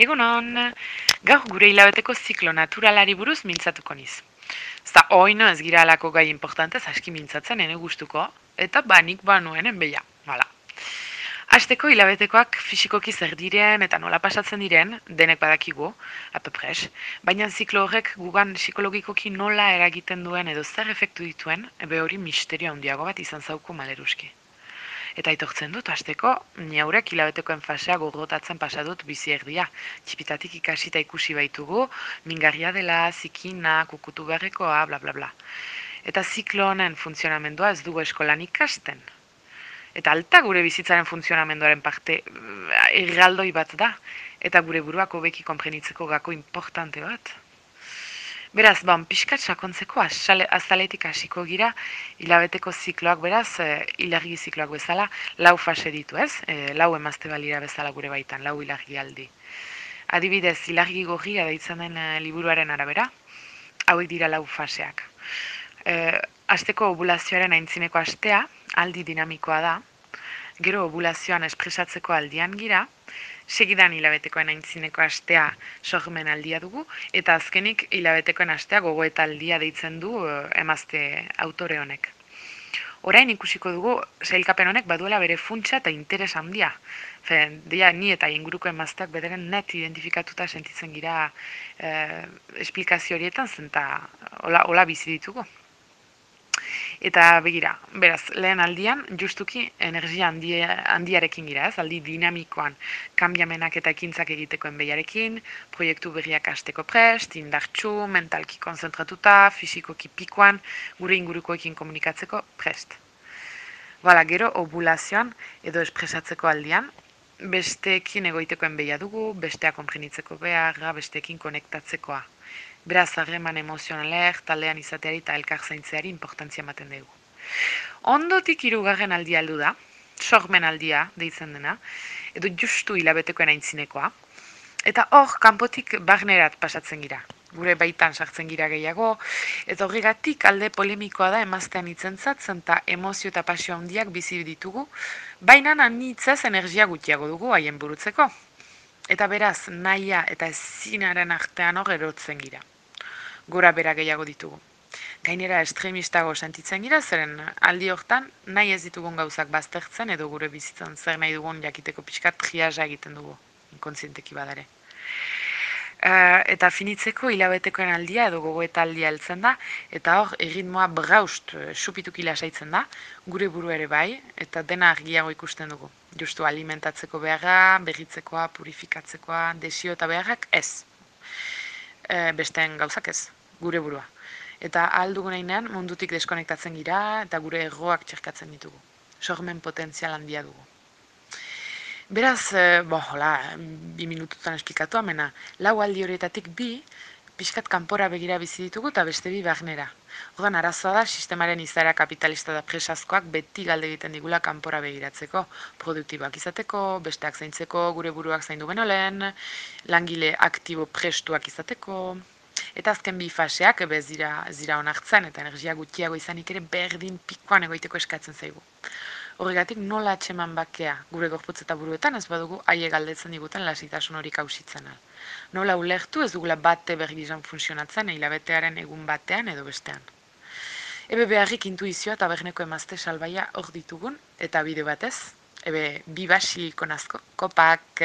Egunon, gaur gure hilabeteko ziklo naturalari buruz mintzatuko niz. Zta, oin ez gira alako gai importantez aski mintzatzen ene gustuko, eta banik banuenen beia, bala. Azteko hilabetekoak fisikoki zer diren eta nola pasatzen diren, denek badakigu, apepres, baina ziklo horrek gugan psikologikoki nola eragiten duen edo zer efektu dituen, ebe hori misterio handiago bat izan zauku maleruski. Eta aitortzen dut, hasteko, niaurek hilabetekoen fasea gogotatzen pasadut bizi erdia. Txipitatik ikasita ikusi baitugu, mingarria dela, zikina, kukutu beharrekoa, bla bla bla. Eta ziklo honen funtzionamendua ez dugu eskolan ikasten. Eta alta gure bizitzaren funtzionamenduaren parte eh, erraldoi bat da. Eta gure buruak hobeki konprenitzeko gako importante bat. Beraz, bon, pixkat sakontzeko azaletik hasiko gira, hilabeteko zikloak beraz, e, ilargi zikloak bezala, lau fase ditu ez, e, lau emazte balira bezala gure baitan, lau ilargi aldi. Adibidez, ilargi gorri adaitzen den e, liburuaren arabera, hauek dira lau faseak. E, azteko ovulazioaren aintzineko astea, aldi dinamikoa da, gero ovulazioan espresatzeko aldian gira, segidan hilabetekoen aintzineko astea sormen aldia dugu, eta azkenik hilabetekoen astea gogoeta aldia deitzen du eh, emazte autore honek. Orain ikusiko dugu, zailkapen honek baduela bere funtsa eta interes handia. Fe, dia, ni eta inguruko emazteak bederen net identifikatuta sentitzen gira eh, esplikazio horietan zen, hola, hola bizi ditugu. Eta begira, beraz, lehen aldian, justuki energia handiarekin gira, ez, aldi dinamikoan, kanbiamenak eta ekintzak egiteko enbeiarekin, proiektu berriak hasteko prest, indartxu, mentalki konzentratuta, fisikoki pikoan, gure ingurukoekin komunikatzeko prest. Bala, gero, ovulazioan edo espresatzeko aldian, besteekin egoiteko enbeia dugu, bestea konprenitzeko beharra, besteekin konektatzekoa. Beraz, harreman emozionalek, taldean izateari eta elkar zaintzeari importantzia ematen dugu. Ondotik irugarren aldia aldu da, sormen aldia deitzen dena, edo justu hilabetekoen aintzinekoa, eta hor, kanpotik barnerat pasatzen gira. Gure baitan sartzen gira gehiago, eta horregatik alde polemikoa da emaztean itzentzen eta emozio eta pasio handiak bizi ditugu, baina anitzez energia gutiago dugu haien burutzeko. Eta beraz, naia eta ezinaren artean hor erotzen gira gora bera gehiago ditugu. Gainera estremistago sentitzen gira, zeren aldi hortan nahi ez ditugun gauzak baztertzen edo gure bizitzen zer nahi dugun jakiteko pixkat triaza egiten dugu, inkontzienteki badare. Uh, eta finitzeko hilabetekoen aldia edo gogoeta aldia heltzen da, eta hor erritmoa braust uh, supituk ilasaitzen da, gure buru ere bai, eta dena argiago ikusten dugu. Justu alimentatzeko beharra, berritzekoa, purifikatzekoa, desio eta beharrak ez. Uh, besteen gauzak ez gure burua. Eta aldugu nahinean mundutik deskonektatzen gira eta gure egoak txerkatzen ditugu. Sormen potentzial handia dugu. Beraz, e, bo, hola, bi minututan esplikatu amena, lau aldi horietatik bi, pixkat kanpora begira bizi ditugu eta beste bi bagnera. Ordan arazoa da, sistemaren izaera kapitalista da presazkoak beti galde egiten digula kanpora begiratzeko. Produktibak izateko, besteak zaintzeko, gure buruak zaindu benolen, langile aktibo prestuak izateko, Eta azken bi faseak bez dira, dira onartzen eta energia gutxiago izanik ere berdin pikoan egoiteko eskatzen zaigu. Horregatik nola atxeman bakea gure gorputz eta buruetan ez badugu aie galdetzen diguten lasitasun hori kausitzen al. Nola ulertu ez dugula bate bergizan funtzionatzen hilabetearen egun batean edo bestean. Ebe beharrik intuizioa eta berneko emazte salbaia hor ditugun eta bide batez, ebe bi basiliko nazko, kopak...